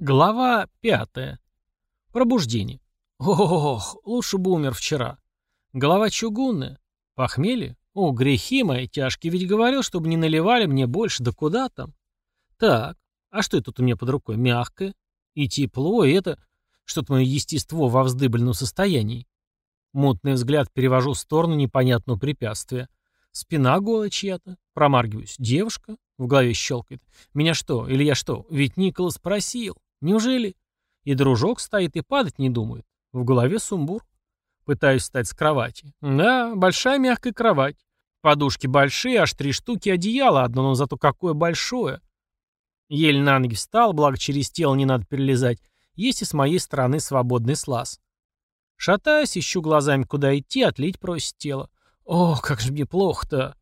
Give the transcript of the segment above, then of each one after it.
Глава пятая. Пробуждение. Ох, лучше бы умер вчера. Голова чугунная. Похмелье? О, грехи мои тяжкие, ведь говорил, чтобы не наливали мне больше, да куда там? Так, а что это тут у меня под рукой? Мягкое. И тепло, и это... Что-то мое естество во вздыбленном состоянии. Мутный взгляд перевожу в сторону непонятного препятствия. Спина голая чья-то. Промаргиваюсь. Девушка? В голове щелкает. Меня что? Или я что? Ведь Николас просил. Неужели? И дружок стоит и падать не думает. В голове сумбур. Пытаюсь встать с кровати. Да, большая мягкая кровать. Подушки большие, аж три штуки одеяла одно, но зато какое большое. Еле на ноги встал, благо через тело не надо перелезать. Есть и с моей стороны свободный слаз. Шатаясь, ищу глазами, куда идти, отлить просит тело. О, как же мне плохо-то.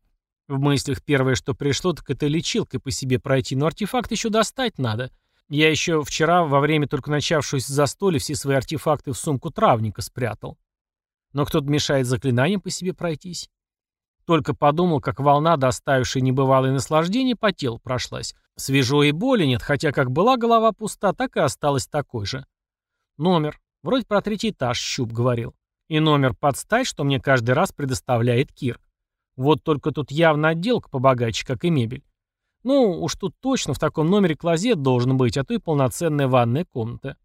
В мыслях первое, что пришло, так это лечилкой по себе пройти, но артефакт еще достать надо — я еще вчера, во время только начавшегося застолья, все свои артефакты в сумку травника спрятал. Но кто-то мешает заклинаниям по себе пройтись. Только подумал, как волна, доставившая небывалое наслаждение, по телу прошлась. Свежо и боли нет, хотя как была голова пуста, так и осталась такой же. Номер. Вроде про третий этаж Щуп говорил. И номер подстать, что мне каждый раз предоставляет Кир. Вот только тут явно отделка побогаче, как и мебель. Ну, уж тут точно в таком номере клозет должен быть, а то и полноценная ванная комната.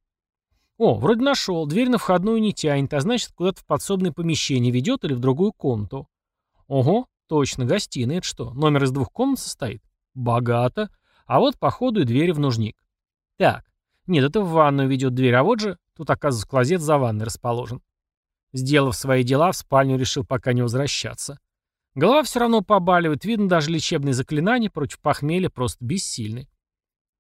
О, вроде нашел. Дверь на входную не тянет, а значит, куда-то в подсобное помещение ведет или в другую комнату. Ого, точно, гостиная. Это что, номер из двух комнат состоит? Богато. А вот, походу, и двери в нужник. Так, нет, это в ванную ведет дверь, а вот же, тут, оказывается, клозет за ванной расположен. Сделав свои дела, в спальню решил пока не возвращаться. Голова все равно побаливает, видно, даже лечебные заклинания против похмелья просто бессильны.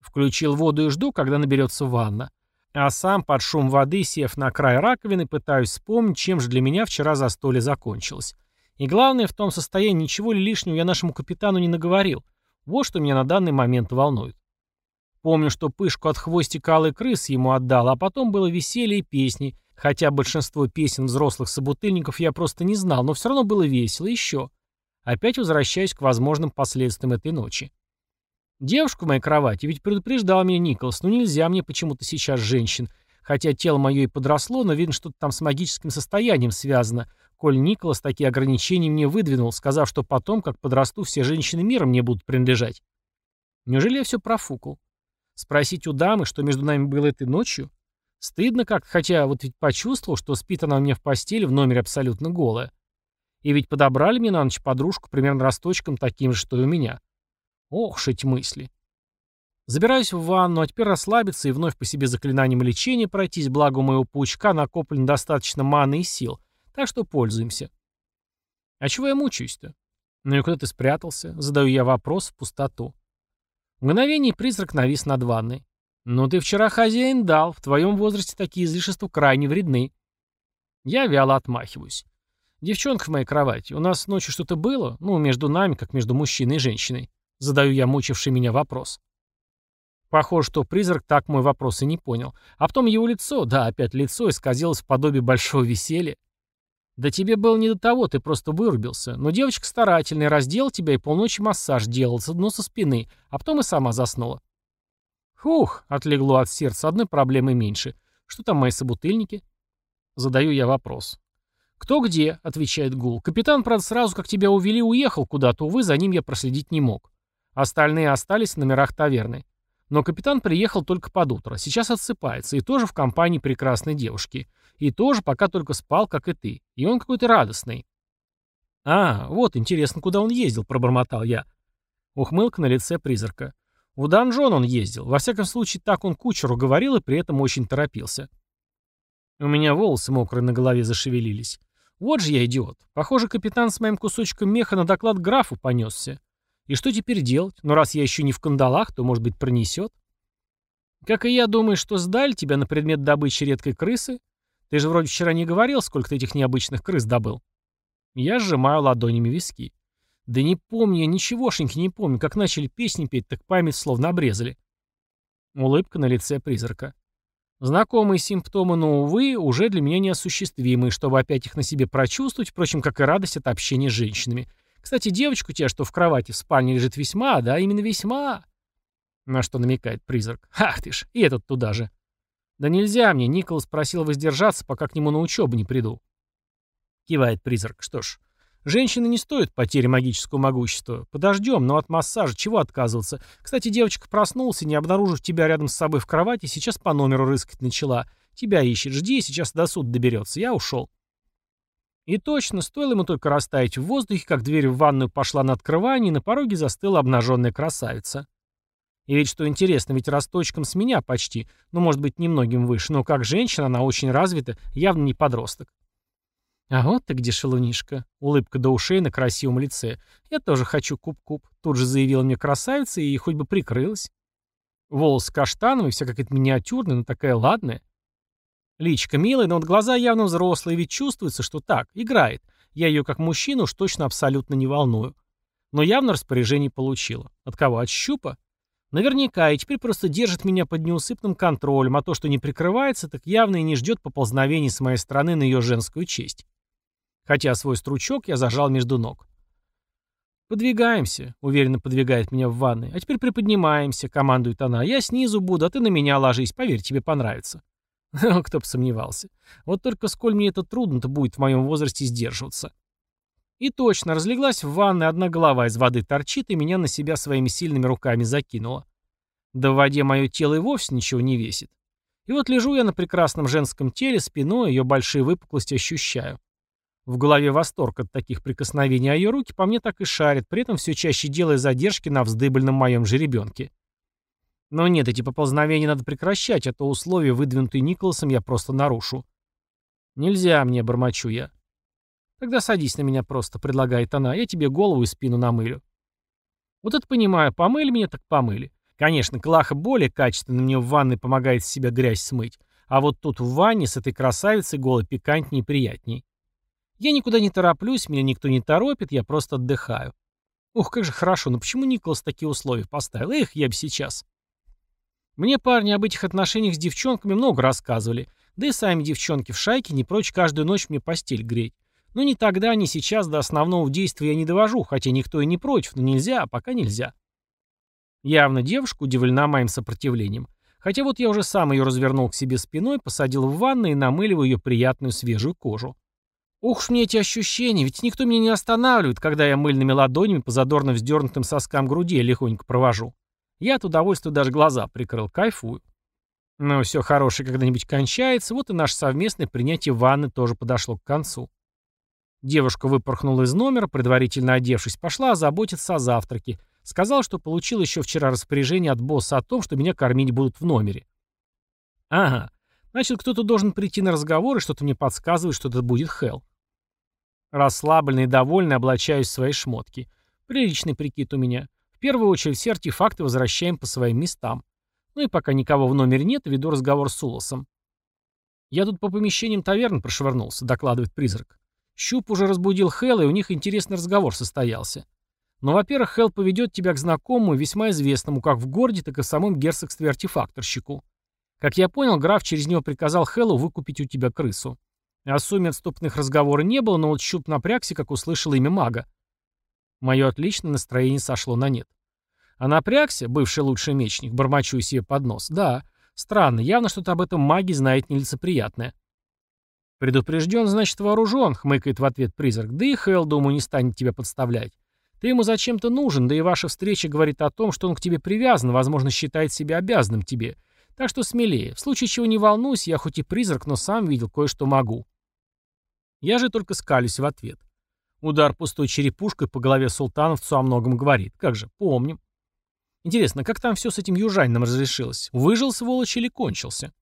Включил воду и жду, когда наберется ванна. А сам под шум воды, сев на край раковины, пытаюсь вспомнить, чем же для меня вчера застолье закончилось. И главное, в том состоянии ничего ли лишнего я нашему капитану не наговорил. Вот что меня на данный момент волнует. Помню, что пышку от хвостика алой крысы ему отдал, а потом было веселье и песни, хотя большинство песен взрослых собутыльников я просто не знал, но все равно было весело еще. Опять возвращаюсь к возможным последствиям этой ночи. Девушка в моей кровати ведь предупреждал меня Николас, но нельзя мне почему-то сейчас женщин, хотя тело мое и подросло, но видно, что-то там с магическим состоянием связано, коль Николас такие ограничения мне выдвинул, сказав, что потом, как подрасту, все женщины мира мне будут принадлежать. Неужели я все профукал? Спросить у дамы, что между нами было этой ночью? Стыдно как хотя вот ведь почувствовал, что спит она у меня в постели в номере абсолютно голая. И ведь подобрали мне на ночь подружку примерно росточком таким же, что и у меня. Ох, шить мысли. Забираюсь в ванну, а теперь расслабиться и вновь по себе заклинанием лечения пройтись, благо у моего паучка накоплено достаточно маны и сил, так что пользуемся. А чего я мучаюсь-то? Ну и куда ты спрятался? Задаю я вопрос в пустоту. В мгновение призрак навис над ванной. «Ну ты вчера хозяин дал, в твоем возрасте такие излишества крайне вредны». Я вяло отмахиваюсь. «Девчонка в моей кровати, у нас ночью что-то было? Ну, между нами, как между мужчиной и женщиной?» Задаю я мучивший меня вопрос. Похоже, что призрак так мой вопрос и не понял. А потом его лицо, да, опять лицо, исказилось в подобие большого веселья. «Да тебе было не до того, ты просто вырубился. Но девочка старательная, раздел тебя и полночи массаж делал, с дно со спины, а потом и сама заснула». «Фух», — отлегло от сердца, одной проблемы меньше. «Что там мои собутыльники?» Задаю я вопрос. «Кто где?» — отвечает Гул. «Капитан, правда, сразу, как тебя увели, уехал куда-то, увы, за ним я проследить не мог. Остальные остались в номерах таверны. Но капитан приехал только под утро. Сейчас отсыпается, и тоже в компании прекрасной девушки. И тоже пока только спал, как и ты. И он какой-то радостный». «А, вот, интересно, куда он ездил», — пробормотал я. Ухмылка на лице призрака. «В донжон он ездил. Во всяком случае, так он кучеру говорил и при этом очень торопился». У меня волосы мокрые на голове зашевелились. Вот же я идиот. Похоже, капитан с моим кусочком меха на доклад графу понесся. И что теперь делать? Ну, раз я еще не в кандалах, то, может быть, пронесет? Как и я, думаешь, что сдали тебя на предмет добычи редкой крысы? Ты же вроде вчера не говорил, сколько ты этих необычных крыс добыл. Я сжимаю ладонями виски. Да не помню я ничегошеньки не помню. Как начали песни петь, так память словно обрезали. Улыбка на лице призрака. Знакомые симптомы, но, увы, уже для меня неосуществимые, чтобы опять их на себе прочувствовать, впрочем, как и радость от общения с женщинами. Кстати, девочка у тебя, что в кровати в спальне лежит весьма, да, именно весьма. На что намекает призрак. Ах ты ж, и этот туда же. Да нельзя мне, Николас просил воздержаться, пока к нему на учебу не приду. Кивает призрак. Что ж, женщины не стоят потери магического могущества. Подождем, но от массажа чего отказываться? Кстати, девочка проснулся, не обнаружив тебя рядом с собой в кровати, сейчас по номеру рыскать начала. Тебя ищет, жди, сейчас до суда доберется. Я ушел. И точно, стоило ему только растаять в воздухе, как дверь в ванную пошла на открывание, и на пороге застыла обнаженная красавица. И ведь что интересно, ведь росточком с меня почти, ну, может быть, немногим выше, но как женщина она очень развита, явно не подросток. «А вот ты где, шалунишка!» Улыбка до ушей на красивом лице. «Я тоже хочу куб-куб», — тут же заявила мне красавица и хоть бы прикрылась. Волос каштановый, вся какая-то миниатюрная, но такая ладная. Личка милая, но вот глаза явно взрослые, ведь чувствуется, что так, играет. Я ее как мужчину уж точно абсолютно не волную. Но явно распоряжение получила. От кого? От щупа? Наверняка, и теперь просто держит меня под неусыпным контролем, а то, что не прикрывается, так явно и не ждет поползновений с моей стороны на ее женскую честь. Хотя свой стручок я зажал между ног. «Подвигаемся», — уверенно подвигает меня в ванной. «А теперь приподнимаемся», — командует она. «Я снизу буду, а ты на меня ложись. Поверь, тебе понравится». Кто бы сомневался. Вот только сколь мне это трудно-то будет в моем возрасте сдерживаться. И точно, разлеглась в ванной, одна голова из воды торчит, и меня на себя своими сильными руками закинула. Да в воде мое тело и вовсе ничего не весит. И вот лежу я на прекрасном женском теле, спиной ее большие выпуклости ощущаю. В голове восторг от таких прикосновений, а ее руки по мне так и шарят, при этом все чаще делая задержки на вздыбленном моем жеребенке. Но нет, эти поползновения надо прекращать, а то условия, выдвинутые Николасом, я просто нарушу. Нельзя мне, бормочу я. Тогда садись на меня просто, предлагает она, я тебе голову и спину намылю. Вот это понимаю, помыли меня, так помыли. Конечно, Клаха более качественно мне в ванной помогает себя грязь смыть, а вот тут в ванне с этой красавицей голой пикантнее и приятней. Я никуда не тороплюсь, меня никто не торопит, я просто отдыхаю. Ух, как же хорошо, но почему Николас такие условия поставил? Эх, я бы сейчас. Мне парни об этих отношениях с девчонками много рассказывали, да и сами девчонки в шайке не прочь каждую ночь мне постель греть. Но ни тогда, ни сейчас до основного действия я не довожу, хотя никто и не против, но нельзя, а пока нельзя. Явно девушка удивлена моим сопротивлением. Хотя вот я уже сам ее развернул к себе спиной, посадил в ванну и намыливаю ее приятную свежую кожу. Ух уж мне эти ощущения, ведь никто меня не останавливает, когда я мыльными ладонями по задорно вздернутым соскам груди легонько провожу. Я от удовольствия даже глаза прикрыл, кайфую. Но все хорошее когда-нибудь кончается, вот и наше совместное принятие ванны тоже подошло к концу. Девушка выпорхнула из номера, предварительно одевшись, пошла озаботиться о завтраке. Сказала, что получил еще вчера распоряжение от босса о том, что меня кормить будут в номере. Ага, значит, кто-то должен прийти на разговор, и что-то мне подсказывает, что это будет Хелл. Расслабленный и довольный облачаюсь в свои шмотки. Приличный прикид у меня первую очередь все артефакты возвращаем по своим местам. Ну и пока никого в номере нет, веду разговор с Улосом. «Я тут по помещениям таверн прошвырнулся», — докладывает призрак. «Щуп уже разбудил Хэлла, и у них интересный разговор состоялся. Но, во-первых, Хелл поведет тебя к знакомому, весьма известному, как в городе, так и в самом герцогстве артефакторщику. Как я понял, граф через него приказал Хеллу выкупить у тебя крысу. О сумме отступных разговоров не было, но вот Щуп напрягся, как услышал имя мага. Мое отличное настроение сошло на нет. А напрягся, бывший лучший мечник, бормочу себе под нос. Да, странно, явно что-то об этом маги знает нелицеприятное. «Предупрежден, значит вооружен», — хмыкает в ответ призрак. «Да и Хелл, думаю, не станет тебя подставлять. Ты ему зачем-то нужен, да и ваша встреча говорит о том, что он к тебе привязан, возможно, считает себя обязанным тебе. Так что смелее. В случае чего не волнуйся, я хоть и призрак, но сам видел кое-что могу». Я же только скалюсь в ответ. Удар пустой черепушкой по голове султановцу о многом говорит. Как же, помним. Интересно, как там все с этим южанином разрешилось? Выжил сволочь или кончился?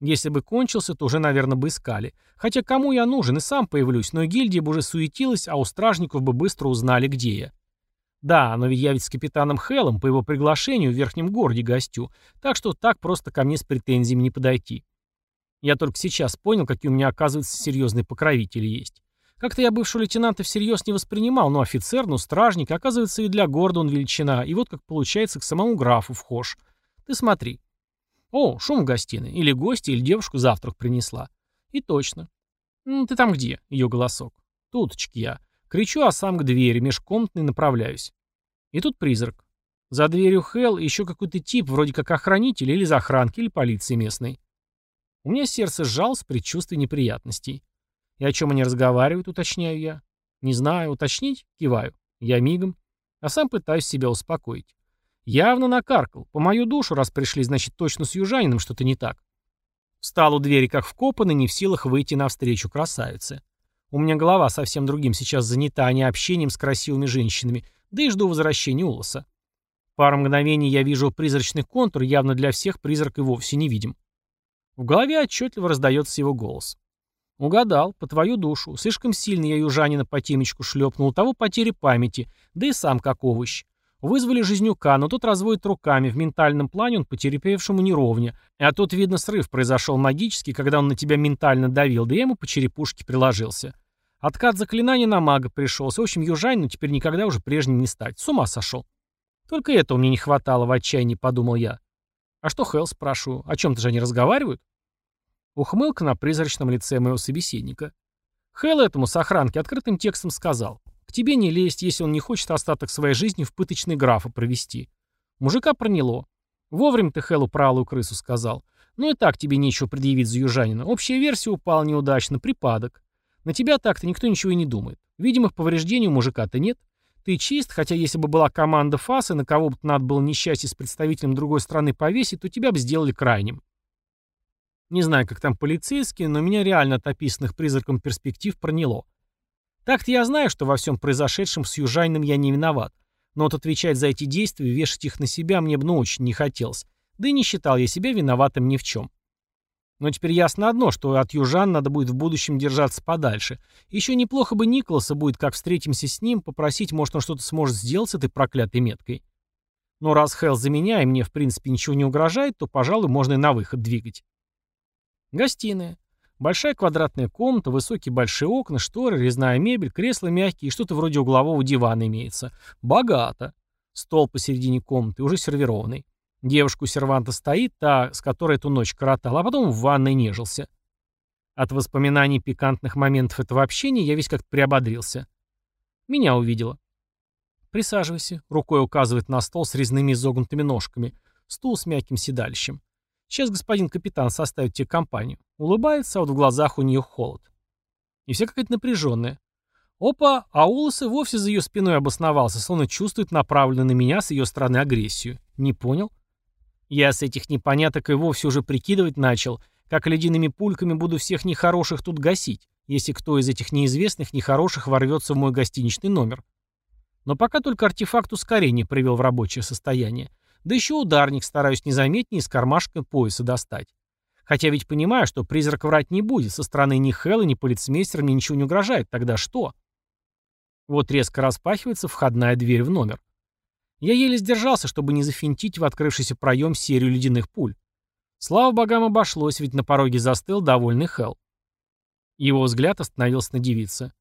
Если бы кончился, то уже, наверное, бы искали. Хотя кому я нужен, и сам появлюсь, но гильдия бы уже суетилась, а у стражников бы быстро узнали, где я. Да, но ведь я ведь с капитаном Хеллом по его приглашению в верхнем городе гостю, так что так просто ко мне с претензиями не подойти. Я только сейчас понял, какие у меня, оказывается, серьезные покровители есть. Как-то я бывшего лейтенанта всерьез не воспринимал, но офицер, ну стражник, оказывается, и для города он величина, и вот как получается к самому графу вхож. Ты смотри. О, шум в гостиной. Или гости, или девушку завтрак принесла. И точно. «Ты там где?» — ее голосок. «Туточки я». Кричу, а сам к двери, межкомнатной направляюсь. И тут призрак. За дверью Хелл еще какой-то тип, вроде как охранитель или из охранки, или полиции местной. У меня сердце сжалось в предчувствии неприятностей. И о чем они разговаривают, уточняю я. Не знаю, уточнить? Киваю. Я мигом. А сам пытаюсь себя успокоить. Явно накаркал. По мою душу, раз пришли, значит, точно с южанином что-то не так. Встал у двери как вкопанный, не в силах выйти навстречу красавице. У меня голова совсем другим сейчас занята, а не общением с красивыми женщинами, да и жду возвращения Улоса. Пару мгновений я вижу призрачный контур, явно для всех призрак и вовсе не видим. В голове отчетливо раздается его голос. «Угадал, по твою душу. Слишком сильно я южанина по темечку шлепнул, того потери памяти, да и сам как овощ. Вызвали Жизнюка, но тот разводит руками, в ментальном плане он потерпевшему неровня. А тут, видно, срыв произошел магический, когда он на тебя ментально давил, да я ему по черепушке приложился. Откат заклинания на мага пришелся. В общем, южанину теперь никогда уже прежним не стать. С ума сошел. Только этого мне не хватало в отчаянии, подумал я. А что Хелл, спрашиваю, о чем-то же они разговаривают? Ухмылка на призрачном лице моего собеседника. Хелл этому с охранки открытым текстом сказал. К тебе не лезть, если он не хочет остаток своей жизни в пыточный графа провести. Мужика проняло. Вовремя ты Хеллу про алую крысу сказал. Ну и так тебе нечего предъявить за южанина. Общая версия упала неудачно, припадок. На тебя так-то никто ничего и не думает. Видимых повреждений у мужика-то нет. Ты чист, хотя если бы была команда ФАСа, на кого бы надо было несчастье с представителем другой страны повесить, то тебя бы сделали крайним. Не знаю, как там полицейские, но меня реально от описанных призраком перспектив проняло. Так-то я знаю, что во всем произошедшем с южанином я не виноват. Но вот отвечать за эти действия, вешать их на себя мне бы ну очень не хотелось. Да и не считал я себя виноватым ни в чем. Но теперь ясно одно, что от южан надо будет в будущем держаться подальше. Еще неплохо бы Николаса будет, как встретимся с ним, попросить, может, он что-то сможет сделать с этой проклятой меткой. Но раз Хелл за меня, и мне, в принципе, ничего не угрожает, то, пожалуй, можно и на выход двигать. Гостиная. Большая квадратная комната, высокие большие окна, шторы, резная мебель, кресла мягкие и что-то вроде углового дивана имеется. Богато. Стол посередине комнаты, уже сервированный. Девушка у серванта стоит, та, с которой эту ночь коротал, а потом в ванной нежился. От воспоминаний пикантных моментов этого общения я весь как-то приободрился. Меня увидела. «Присаживайся», — рукой указывает на стол с резными изогнутыми ножками. Стул с мягким седалищем. Сейчас господин капитан составит тебе компанию. Улыбается, а вот в глазах у нее холод. И вся какая-то напряженная. Опа, а Улас и вовсе за ее спиной обосновался, словно чувствует направленную на меня с ее стороны агрессию. Не понял? Я с этих непоняток и вовсе уже прикидывать начал, как ледяными пульками буду всех нехороших тут гасить, если кто из этих неизвестных нехороших ворвется в мой гостиничный номер. Но пока только артефакт ускорения привел в рабочее состояние. Да еще ударник стараюсь незаметнее из кармашка пояса достать. Хотя ведь понимаю, что призрак врать не будет, со стороны ни Хэлла, ни полицмейстера мне ничего не угрожает, тогда что? Вот резко распахивается входная дверь в номер. Я еле сдержался, чтобы не зафинтить в открывшийся проем серию ледяных пуль. Слава богам обошлось, ведь на пороге застыл довольный Хелл. Его взгляд остановился на девице.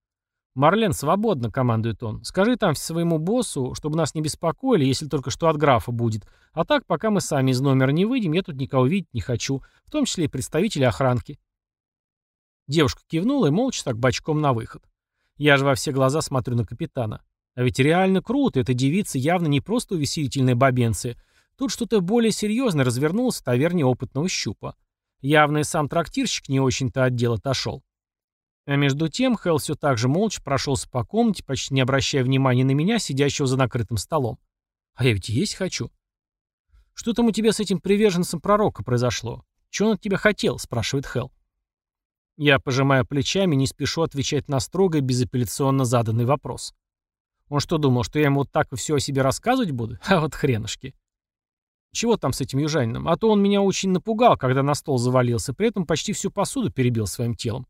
«Марлен, свободно», — командует он. «Скажи там своему боссу, чтобы нас не беспокоили, если только что от графа будет. А так, пока мы сами из номера не выйдем, я тут никого видеть не хочу, в том числе и представителей охранки». Девушка кивнула и молча так бочком на выход. Я же во все глаза смотрю на капитана. А ведь реально круто, эта девица явно не просто увеселительная бабенция. Тут что-то более серьезное развернулось в таверне опытного щупа. Явно и сам трактирщик не очень-то от дела отошел. А между тем Хелл все так же молча прошелся по комнате, почти не обращая внимания на меня, сидящего за накрытым столом. А я ведь есть хочу. «Что там у тебя с этим приверженцем пророка произошло? Чего он от тебя хотел?» — спрашивает Хелл. Я пожимаю плечами, не спешу отвечать на строго безапелляционно заданный вопрос. Он что, думал, что я ему вот так все о себе рассказывать буду? А вот хренушки. Чего там с этим южанином? А то он меня очень напугал, когда на стол завалился, при этом почти всю посуду перебил своим телом.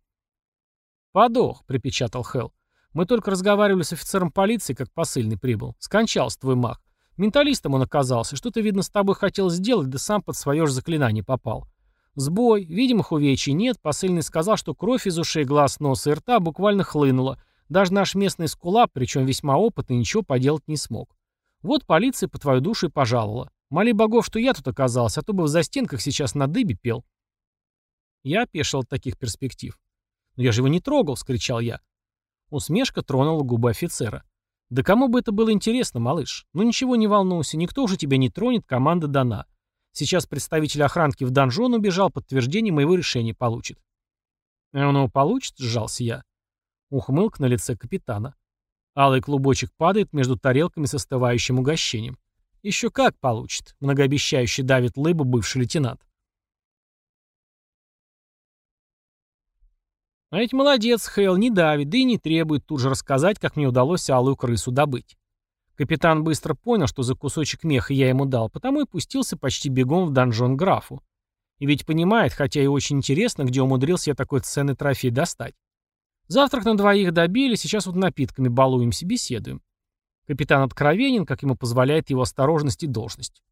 «Подох», — припечатал Хелл. «Мы только разговаривали с офицером полиции, как посыльный прибыл. Скончался твой маг. Менталистом он оказался. Что-то, видно, с тобой хотел сделать, да сам под свое же заклинание попал. Сбой, видимых увечий нет. Посыльный сказал, что кровь из ушей, глаз, носа и рта буквально хлынула. Даже наш местный скулап, причем весьма опытный, ничего поделать не смог. Вот полиция по твою душу и пожаловала. Моли богов, что я тут оказался, а то бы в застенках сейчас на дыбе пел. Я опешил от таких перспектив. «Но я же его не трогал!» — скричал я. Усмешка тронула губы офицера. Да кому бы это было интересно, малыш? Ну ничего не волнуйся, никто уже тебя не тронет, команда дана. Сейчас представитель охранки в донжон убежал, подтверждение моего решения получит. Он его получит, сжался я. Ухмылка на лице капитана. Алый клубочек падает между тарелками с остывающим угощением. Еще как получит, многообещающе давит лыбу бывший лейтенант. А ведь молодец, Хейл, не давит, да и не требует тут же рассказать, как мне удалось алую крысу добыть. Капитан быстро понял, что за кусочек меха я ему дал, потому и пустился почти бегом в донжон графу. И ведь понимает, хотя и очень интересно, где умудрился я такой ценный трофей достать. Завтрак на двоих добили, сейчас вот напитками балуемся, беседуем. Капитан откровенен, как ему позволяет его осторожность и должность.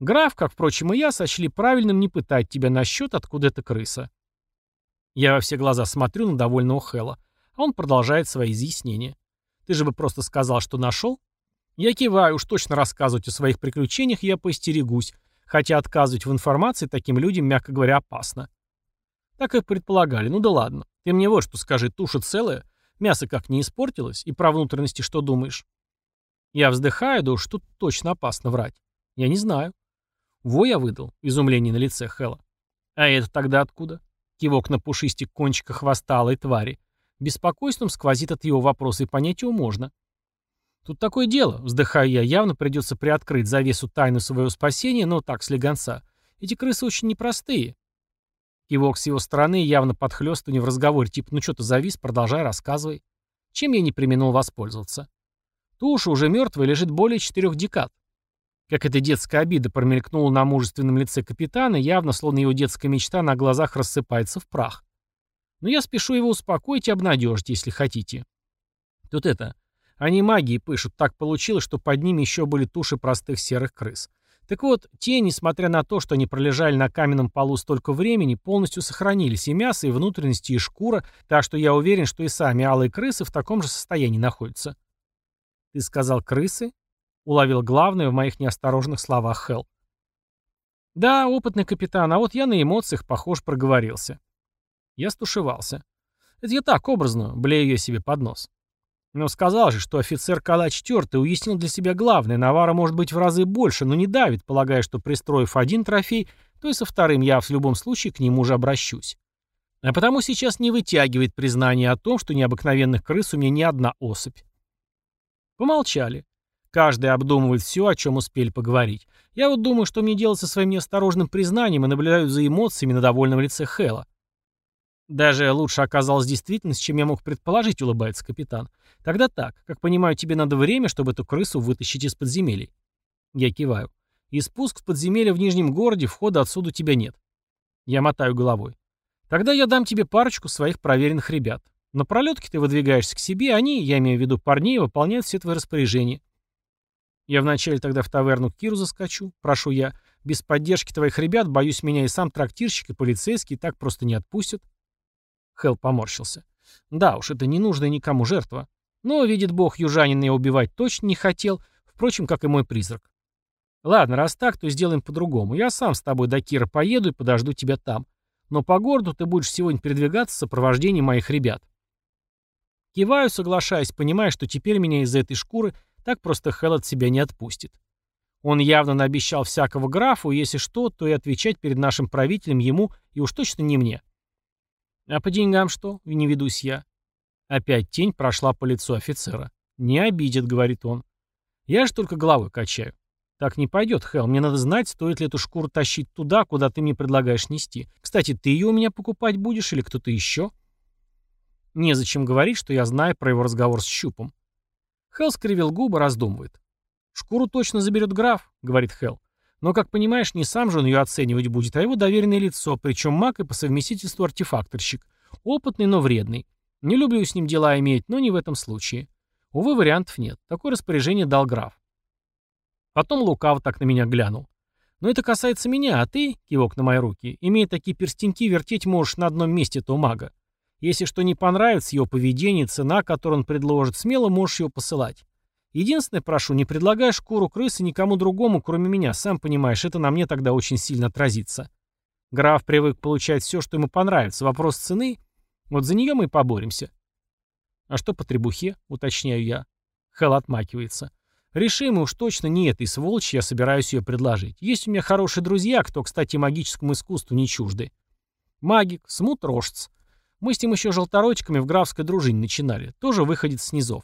Граф, как, впрочем, и я, сочли правильным не пытать тебя насчет, откуда эта крыса. Я во все глаза смотрю на довольного Хэла, а он продолжает свои изъяснения. Ты же бы просто сказал, что нашел? Я киваю, уж точно рассказывать о своих приключениях я поистерегусь, хотя отказывать в информации таким людям, мягко говоря, опасно. Так и предполагали, ну да ладно. Ты мне вот что скажи, туша целая, мясо как не испортилось, и про внутренности что думаешь? Я вздыхаю, да уж тут точно опасно врать. Я не знаю. Во я выдал, изумление на лице Хэла. А это тогда откуда? Кивок на пушистик кончика хвоста алой твари. Беспокойством сквозит от его вопроса, и понять его можно. Тут такое дело, вздыхаю я, явно придется приоткрыть завесу тайны своего спасения, но так, слегонца. Эти крысы очень непростые. Кивок с его стороны явно подхлёстывание в разговоре, типа, ну что ты завис, продолжай, рассказывай. Чем я не применил воспользоваться? Туша уже мертвая лежит более четырех декад. Как эта детская обида промелькнула на мужественном лице капитана, явно, словно его детская мечта на глазах рассыпается в прах. Но я спешу его успокоить и обнадежить, если хотите. Тут это. Они магии пышут. Так получилось, что под ними еще были туши простых серых крыс. Так вот, те, несмотря на то, что они пролежали на каменном полу столько времени, полностью сохранились и мясо, и внутренности, и шкура, так что я уверен, что и сами алые крысы в таком же состоянии находятся. «Ты сказал крысы?» Уловил главное в моих неосторожных словах Хелл. Да, опытный капитан, а вот я на эмоциях, похож, проговорился. Я стушевался. Это я так, образно, блею я себе под нос. Но сказал же, что офицер калач тертый уяснил для себя главное. Навара может быть в разы больше, но не давит, полагая, что пристроив один трофей, то и со вторым я в любом случае к нему же обращусь. А потому сейчас не вытягивает признание о том, что необыкновенных крыс у меня не одна особь. Помолчали. Каждый обдумывает все, о чем успели поговорить. Я вот думаю, что мне делать со своим неосторожным признанием и наблюдаю за эмоциями на довольном лице Хэла. Даже лучше оказалась действительность, чем я мог предположить, улыбается капитан. Тогда так, как понимаю, тебе надо время, чтобы эту крысу вытащить из подземелий. Я киваю. И спуск в подземелье в Нижнем городе, входа отсюда тебя нет. Я мотаю головой. Тогда я дам тебе парочку своих проверенных ребят. На пролетке ты выдвигаешься к себе, они, я имею в виду парней, выполняют все твои распоряжения. Я вначале тогда в таверну к Киру заскочу, прошу я. Без поддержки твоих ребят, боюсь, меня и сам трактирщик, и полицейский так просто не отпустят. Хелл поморщился. Да уж, это ненужная никому жертва. Но, видит бог, южанин я убивать точно не хотел, впрочем, как и мой призрак. Ладно, раз так, то сделаем по-другому. Я сам с тобой до Кира поеду и подожду тебя там. Но по городу ты будешь сегодня передвигаться в сопровождении моих ребят. Киваю, соглашаясь, понимая, что теперь меня из этой шкуры так просто Хелл себя не отпустит. Он явно наобещал всякого графу, если что, то и отвечать перед нашим правителем ему, и уж точно не мне. А по деньгам что? Не ведусь я. Опять тень прошла по лицу офицера. «Не обидит», — говорит он. Я же только головой качаю. Так не пойдет, Хелл. Мне надо знать, стоит ли эту шкуру тащить туда, куда ты мне предлагаешь нести. Кстати, ты ее у меня покупать будешь или кто-то еще? Незачем говорить, что я знаю про его разговор с Щупом. Хелл скривил губы, раздумывает. «Шкуру точно заберет граф», — говорит Хелл. «Но, как понимаешь, не сам же он ее оценивать будет, а его доверенное лицо, причем маг и по совместительству артефакторщик. Опытный, но вредный. Не люблю с ним дела иметь, но не в этом случае. Увы, вариантов нет. Такое распоряжение дал граф. Потом лукаво так на меня глянул. Но это касается меня, а ты, кивок на мои руки, имея такие перстеньки, вертеть можешь на одном месте этого мага. Если что не понравится его поведение, цена, которую он предложит, смело можешь его посылать. Единственное, прошу, не предлагай шкуру крысы никому другому, кроме меня. Сам понимаешь, это на мне тогда очень сильно отразится. Граф привык получать все, что ему понравится. Вопрос цены. Вот за нее мы и поборемся. А что по требухе, уточняю я. Хелл отмакивается. Решим, уж точно не этой сволочи я собираюсь ее предложить. Есть у меня хорошие друзья, кто, кстати, магическому искусству не чужды. Магик, смут рожц. Мы с ним еще желторотиками в графской дружине начинали. Тоже выходит с низов.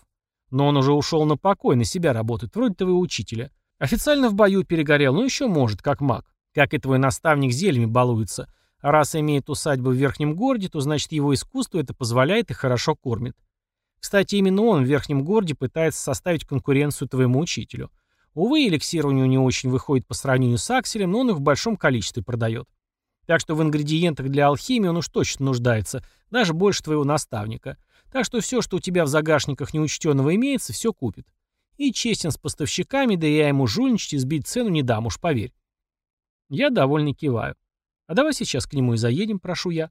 Но он уже ушел на покой, на себя работает, вроде твоего учителя. Официально в бою перегорел, но еще может, как маг. Как и твой наставник зельями балуется. А раз имеет усадьбу в верхнем городе, то значит его искусство это позволяет и хорошо кормит. Кстати, именно он в верхнем городе пытается составить конкуренцию твоему учителю. Увы, эликсир у него не очень выходит по сравнению с акселем, но он их в большом количестве продает. Так что в ингредиентах для алхимии он уж точно нуждается, даже больше твоего наставника. Так что все, что у тебя в загашниках неучтенного имеется, все купит. И честен с поставщиками, да я ему жульничать и сбить цену не дам, уж поверь. Я довольно киваю. А давай сейчас к нему и заедем, прошу я.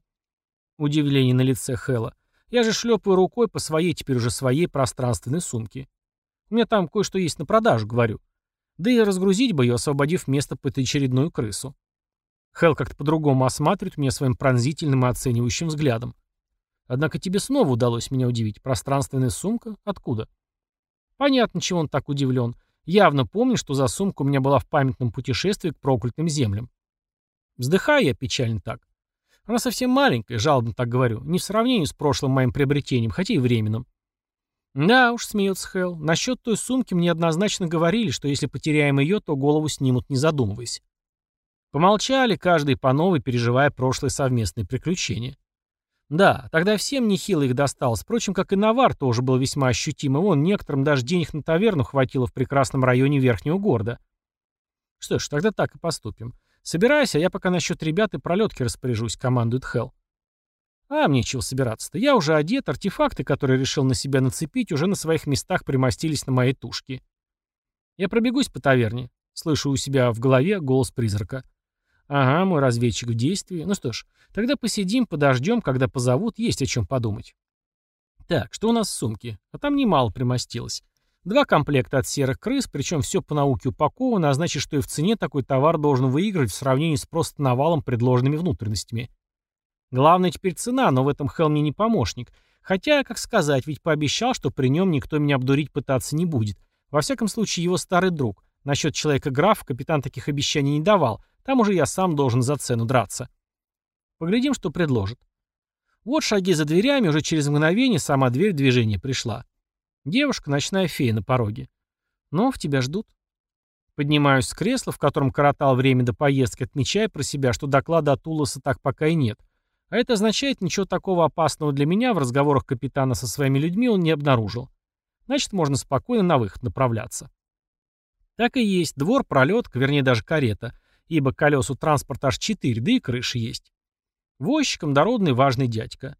Удивление на лице Хэла. Я же шлепаю рукой по своей, теперь уже своей пространственной сумке. У меня там кое-что есть на продажу, говорю. Да и разгрузить бы ее, освободив место под очередную крысу. Хел как-то по-другому осматривает меня своим пронзительным и оценивающим взглядом. Однако тебе снова удалось меня удивить. Пространственная сумка? Откуда? Понятно, чего он так удивлен. Явно помню, что за сумка у меня была в памятном путешествии к проклятым землям. Вздыхаю я печально так. Она совсем маленькая, жалобно так говорю, не в сравнении с прошлым моим приобретением, хотя и временным. Да уж, смеется Хелл, насчет той сумки мне однозначно говорили, что если потеряем ее, то голову снимут, не задумываясь. Помолчали, каждый по новой, переживая прошлое совместное приключение. Да, тогда всем нехило их досталось, впрочем, как и навар тоже был весьма ощутим, и вон некоторым даже денег на таверну хватило в прекрасном районе Верхнего города. Что ж, тогда так и поступим. Собирайся, а я пока насчет ребят и пролетки распоряжусь, командует Хелл. А мне чего собираться-то? Я уже одет, артефакты, которые решил на себя нацепить, уже на своих местах примостились на моей тушке. Я пробегусь по таверне. Слышу у себя в голове голос призрака. Ага, мой разведчик в действии. Ну что ж, тогда посидим, подождем, когда позовут, есть о чем подумать. Так, что у нас в сумке? А там немало примостилось. Два комплекта от серых крыс, причем все по науке упаковано, а значит, что и в цене такой товар должен выигрывать в сравнении с просто навалом предложенными внутренностями. Главное теперь цена, но в этом Хелл мне не помощник. Хотя, как сказать, ведь пообещал, что при нем никто меня обдурить пытаться не будет. Во всяком случае, его старый друг. Насчет человека-граф капитан таких обещаний не давал, там уже я сам должен за цену драться. Поглядим, что предложит. Вот шаги за дверями, уже через мгновение сама дверь движения пришла. Девушка, ночная фея на пороге. Но в тебя ждут. Поднимаюсь с кресла, в котором коротал время до поездки, отмечая про себя, что доклада от Улоса так пока и нет. А это означает, ничего такого опасного для меня в разговорах капитана со своими людьми он не обнаружил. Значит, можно спокойно на выход направляться. Так и есть, двор, пролетка, вернее даже карета ибо колес у транспорта аж четыре, да и крыши есть. Возчиком дородный важный дядька.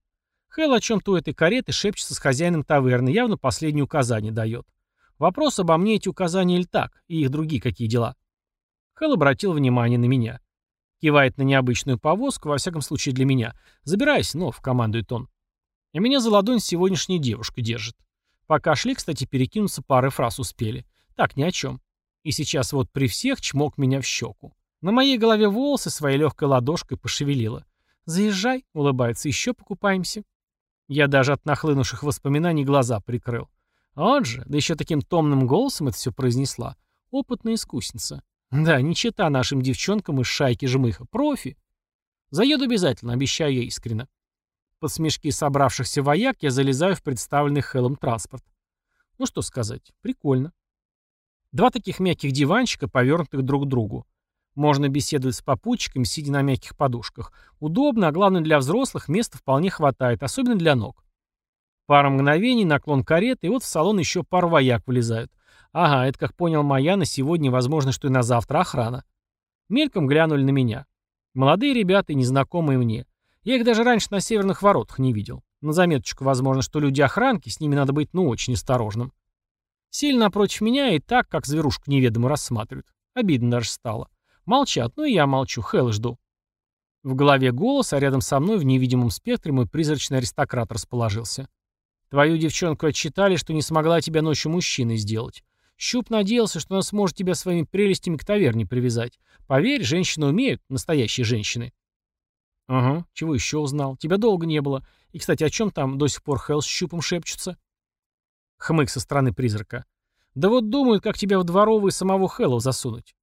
Хэл о чем-то у этой кареты шепчется с хозяином таверны, явно последние указания дает. Вопрос обо мне эти указания или так, и их другие какие дела. Хэл обратил внимание на меня. Кивает на необычную повозку, во всяком случае для меня. «Забирайся, Нов», — командует он. А меня за ладонь сегодняшняя девушка держит. Пока шли, кстати, перекинуться пары фраз успели. Так, ни о чем. И сейчас вот при всех чмок меня в щеку. На моей голове волосы своей легкой ладошкой пошевелила. «Заезжай», — улыбается, — «еще покупаемся». Я даже от нахлынувших воспоминаний глаза прикрыл. Вот же, да еще таким томным голосом это все произнесла. Опытная искусница. Да, не чита нашим девчонкам из шайки жмыха. Профи. Заеду обязательно, обещаю я искренне. Под смешки собравшихся вояк я залезаю в представленный Хеллом транспорт. Ну что сказать, прикольно. Два таких мягких диванчика, повернутых друг к другу. Можно беседовать с попутчиками, сидя на мягких подушках. Удобно, а главное для взрослых места вполне хватает, особенно для ног. Пара мгновений, наклон кареты, и вот в салон еще пару вояк вылезают. Ага, это, как понял Майя, на сегодня, возможно, что и на завтра охрана. Мельком глянули на меня. Молодые ребята и незнакомые мне. Я их даже раньше на северных воротах не видел. На заметочку, возможно, что люди-охранки, с ними надо быть, ну, очень осторожным. Сильно напротив меня и так, как зверушку неведомо рассматривают. Обидно даже стало. Молчат, ну и я молчу, Хэл жду. В голове голос, а рядом со мной в невидимом спектре мой призрачный аристократ расположился. Твою девчонку отчитали, что не смогла тебя ночью мужчиной сделать. Щуп надеялся, что она сможет тебя своими прелестями к таверне привязать. Поверь, женщины умеют, настоящие женщины. Ага, чего еще узнал? Тебя долго не было. И, кстати, о чем там до сих пор Хелл с Щупом шепчутся? Хмык со стороны призрака. Да вот думают, как тебя в дворовую самого Хэллоу засунуть.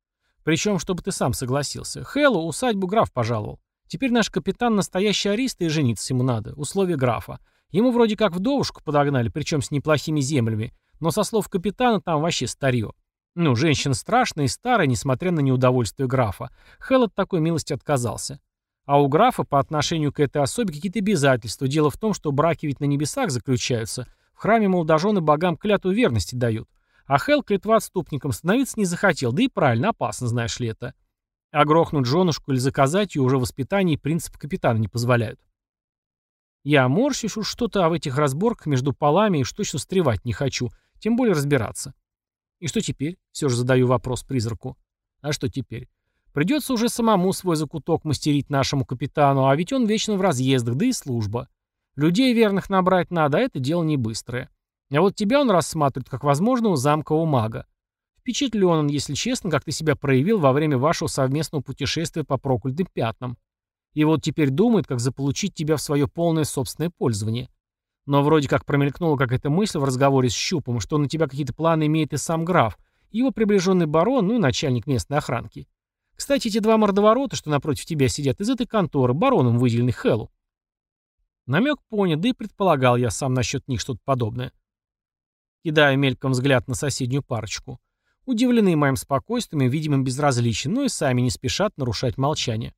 Причем, чтобы ты сам согласился. Хэллоу усадьбу граф пожаловал. Теперь наш капитан настоящий арист и жениться ему надо. Условия графа. Ему вроде как вдовушку подогнали, причем с неплохими землями. Но со слов капитана там вообще старье. Ну, женщина страшная и старая, несмотря на неудовольствие графа. Хелл от такой милости отказался. А у графа по отношению к этой особе какие-то обязательства. Дело в том, что браки ведь на небесах заключаются. В храме молодожены богам клятву верности дают. А Хелл клятва отступником становиться не захотел, да и правильно, опасно, знаешь ли это. А грохнуть женушку или заказать ее уже воспитание и принцип капитана не позволяют. Я морщусь уж что-то, а этих разборках между полами и уж точно встревать не хочу, тем более разбираться. И что теперь? Все же задаю вопрос призраку. А что теперь? Придется уже самому свой закуток мастерить нашему капитану, а ведь он вечно в разъездах, да и служба. Людей верных набрать надо, а это дело не быстрое. А вот тебя он рассматривает как возможного замкового мага. Впечатлен он, если честно, как ты себя проявил во время вашего совместного путешествия по проклятым пятнам. И вот теперь думает, как заполучить тебя в свое полное собственное пользование. Но вроде как промелькнула какая-то мысль в разговоре с Щупом, что на тебя какие-то планы имеет и сам граф, его приближенный барон, ну и начальник местной охранки. Кстати, эти два мордоворота, что напротив тебя сидят, из этой конторы, бароном выделены Хэллу. Намек понят, да и предполагал я сам насчет них что-то подобное. Кидаю мельком взгляд на соседнюю парочку. Удивлены моим спокойствием и видимым безразличием, но и сами не спешат нарушать молчание.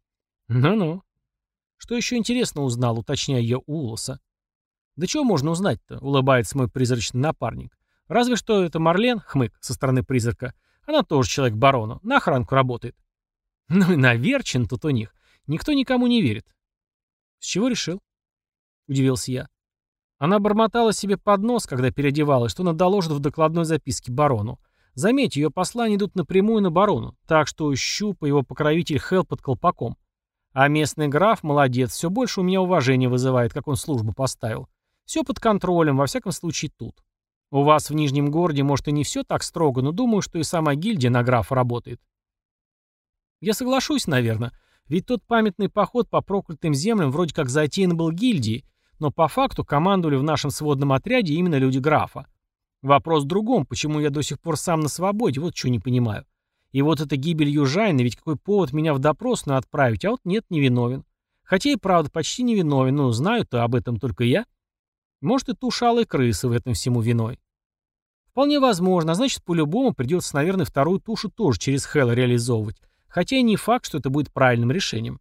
Ну-ну. Что еще интересно узнал, уточняя я у Улоса. Да чего можно узнать-то, улыбается мой призрачный напарник. Разве что это Марлен, хмык, со стороны призрака. Она тоже человек барона, на охранку работает. Ну и наверчен тут у них. Никто никому не верит. С чего решил? Удивился я. Она бормотала себе под нос, когда переодевалась, что она доложит в докладной записке барону. Заметьте, ее послания идут напрямую на барону, так что Щуп и его покровитель Хел под колпаком. А местный граф молодец, все больше у меня уважения вызывает, как он службу поставил. Все под контролем, во всяком случае тут. У вас в Нижнем городе, может, и не все так строго, но думаю, что и сама гильдия на графа работает. Я соглашусь, наверное, ведь тот памятный поход по проклятым землям вроде как затеян был гильдией, но по факту командовали в нашем сводном отряде именно люди графа. Вопрос в другом, почему я до сих пор сам на свободе, вот что не понимаю. И вот эта гибель Южайна, ведь какой повод меня в допросную отправить, а вот нет, не виновен. Хотя и правда почти не виновен, но знаю-то об этом только я. Может, и тушалые крысы в этом всему виной. Вполне возможно, а значит, по-любому придется, наверное, вторую тушу тоже через Хелл реализовывать. Хотя и не факт, что это будет правильным решением.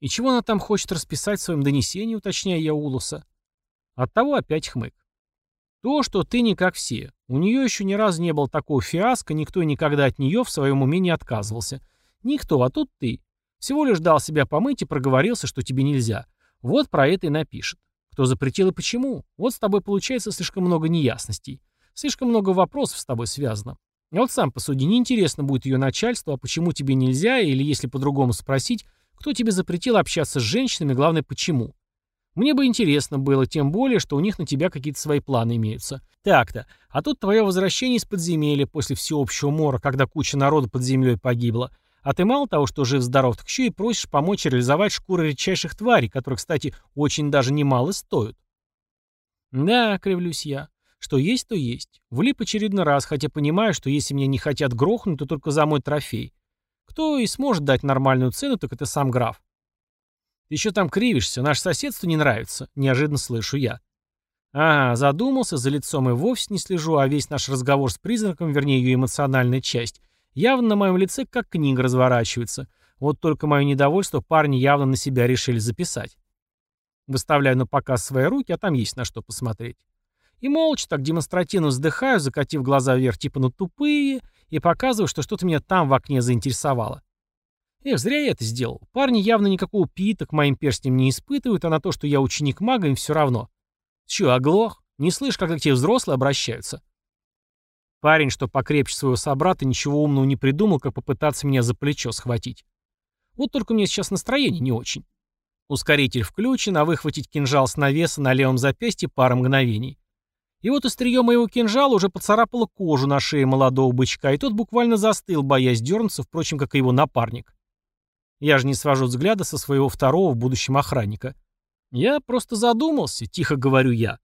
И чего она там хочет расписать в своем донесении, уточняя я Улуса? Оттого опять хмык. То, что ты не как все. У нее еще ни разу не было такого фиаско, никто никогда от нее в своем уме не отказывался. Никто, а тут ты. Всего лишь дал себя помыть и проговорился, что тебе нельзя. Вот про это и напишет. Кто запретил и почему? Вот с тобой получается слишком много неясностей. Слишком много вопросов с тобой связано. Вот сам посуди, неинтересно будет ее начальство, а почему тебе нельзя, или если по-другому спросить, кто тебе запретил общаться с женщинами, главное, почему? Мне бы интересно было, тем более, что у них на тебя какие-то свои планы имеются. Так-то, а тут твое возвращение из подземелья после всеобщего мора, когда куча народа под землей погибла. А ты мало того, что жив-здоров, так еще и просишь помочь реализовать шкуры редчайших тварей, которые, кстати, очень даже немало стоят. Да, кривлюсь я. Что есть, то есть. Влип очередной раз, хотя понимаю, что если меня не хотят грохнуть, то только за мой трофей. Кто и сможет дать нормальную цену, так это сам граф. Ты еще там кривишься, наше соседство не нравится, неожиданно слышу я. А, задумался, за лицом и вовсе не слежу, а весь наш разговор с призраком, вернее ее эмоциональная часть, явно на моем лице как книга разворачивается. Вот только мое недовольство парни явно на себя решили записать. Выставляю на показ свои руки, а там есть на что посмотреть. И молча так демонстративно вздыхаю, закатив глаза вверх, типа ну тупые, и показываю, что что-то меня там в окне заинтересовало. Эх, зря я это сделал. Парни явно никакого пита к моим перстням не испытывают, а на то, что я ученик мага, им все равно. Чё, оглох? Не слышь, как к тебе взрослые обращаются? Парень, что покрепче своего собрата, ничего умного не придумал, как попытаться меня за плечо схватить. Вот только у меня сейчас настроение не очень. Ускоритель включен, а выхватить кинжал с навеса на левом запястье пара мгновений. И вот острие моего кинжала уже поцарапало кожу на шее молодого бычка, и тот буквально застыл, боясь дернуться, впрочем, как и его напарник. Я же не свожу взгляда со своего второго в будущем охранника. Я просто задумался, тихо говорю я.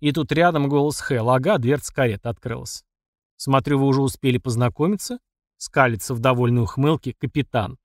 И тут рядом голос Хэл. Ага, дверца кареты открылась. Смотрю, вы уже успели познакомиться? Скалится в довольной ухмылке капитан.